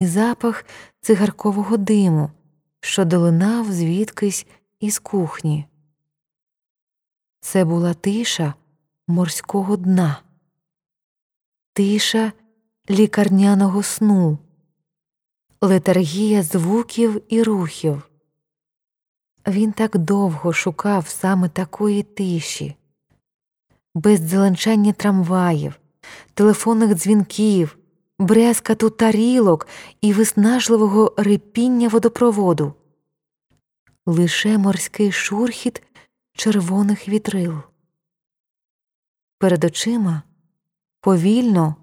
і запах цигаркового диму, що долинав звідкись із кухні. Це була тиша морського дна, тиша лікарняного сну, летаргія звуків і рухів. Він так довго шукав саме такої тиші, без дзеленчання трамваїв, телефонних дзвінків, брязкату тарілок і виснажливого рипіння водопроводу, лише морський шурхіт червоних вітрил. Перед очима повільно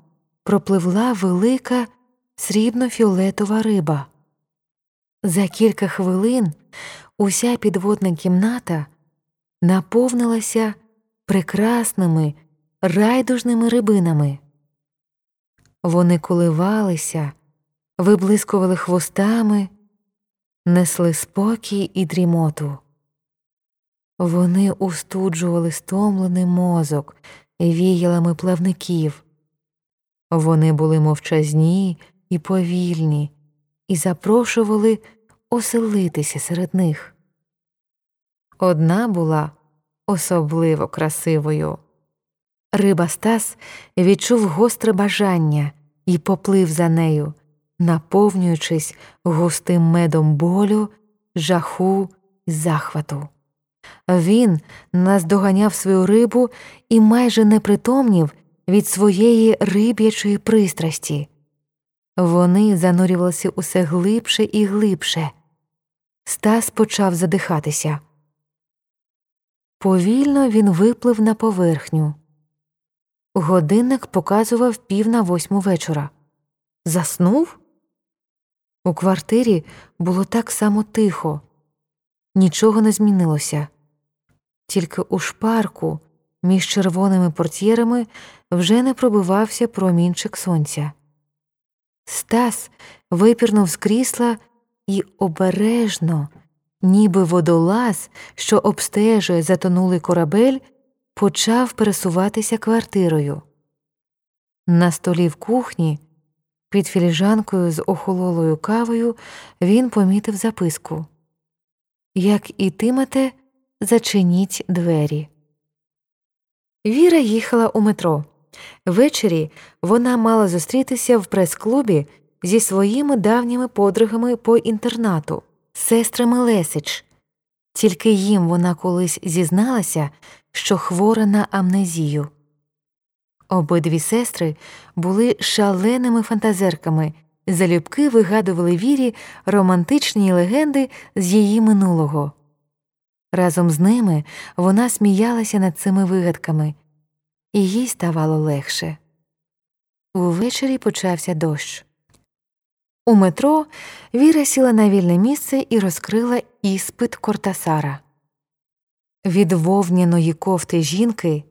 пропливла велика срібно-фіолетова риба. За кілька хвилин уся підводна кімната наповнилася прекрасними райдужними рибинами. Вони коливалися, виблискували хвостами, несли спокій і дрімоту. Вони устуджували стомлений мозок віялами плавників. Вони були мовчазні і повільні і запрошували оселитися серед них. Одна була особливо красивою. Риба Стас відчув гостре бажання і поплив за нею, наповнюючись густим медом болю, жаху і захвату. Він наздоганяв свою рибу і майже не притомнів від своєї риб'ячої пристрасті. Вони занурювалися усе глибше і глибше. Стас почав задихатися. Повільно він виплив на поверхню. Годинник показував пів на восьму вечора. Заснув? У квартирі було так само тихо, нічого не змінилося. Тільки у шпарку між червоними портьєрами вже не пробивався промінчик сонця. Стас випірнув з крісла і обережно, ніби водолаз, що обстежує затонулий корабель, почав пересуватися квартирою. На столі в кухні, під філіжанкою з охололою кавою, він помітив записку Як ітимете, зачиніть двері. Віра їхала у метро. Ввечері вона мала зустрітися в прес-клубі зі своїми давніми подругами по інтернату, сестрами Лесич. Тільки їм вона колись зізналася, що хвора на амнезію. Обидві сестри були шаленими фантазерками, залюбки вигадували вірі романтичні легенди з її минулого. Разом з ними вона сміялася над цими вигадками, і їй ставало легше. Увечері почався дощ. У метро Віра сіла на вільне місце і розкрила іспит Кортасара. Від вовняної кофти жінки,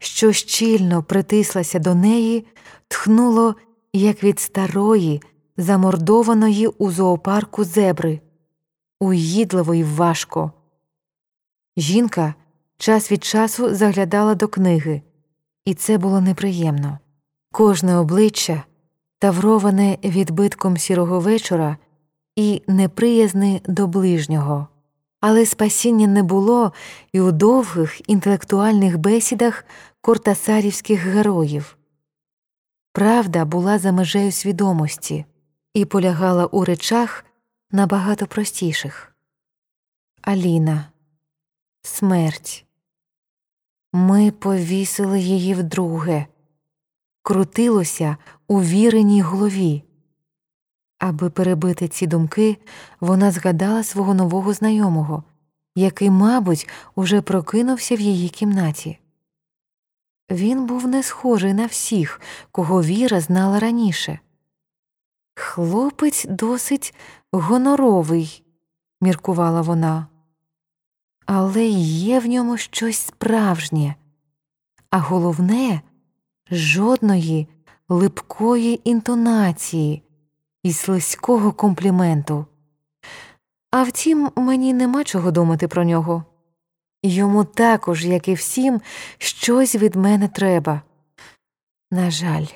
що щільно притислася до неї, тхнуло, як від старої, замордованої у зоопарку зебри, уїдливо й важко. Жінка час від часу заглядала до книги, і це було неприємно. Кожне обличчя, тавроване відбитком сірого вечора і неприязне до ближнього. Але спасіння не було і у довгих інтелектуальних бесідах кортасарівських героїв. Правда була за межею свідомості і полягала у речах набагато простіших. Аліна смерть. Ми повісили її вдруге, крутилося у віреній голові. Аби перебити ці думки, вона згадала свого нового знайомого, який, мабуть, уже прокинувся в її кімнаті. Він був не схожий на всіх, кого Віра знала раніше. Хлопець досить гоноровий, міркувала вона але є в ньому щось справжнє, а головне жодної липкої інтонації і слизького компліменту. А втім, мені нема чого думати про нього. Йому також, як і всім, щось від мене треба. На жаль.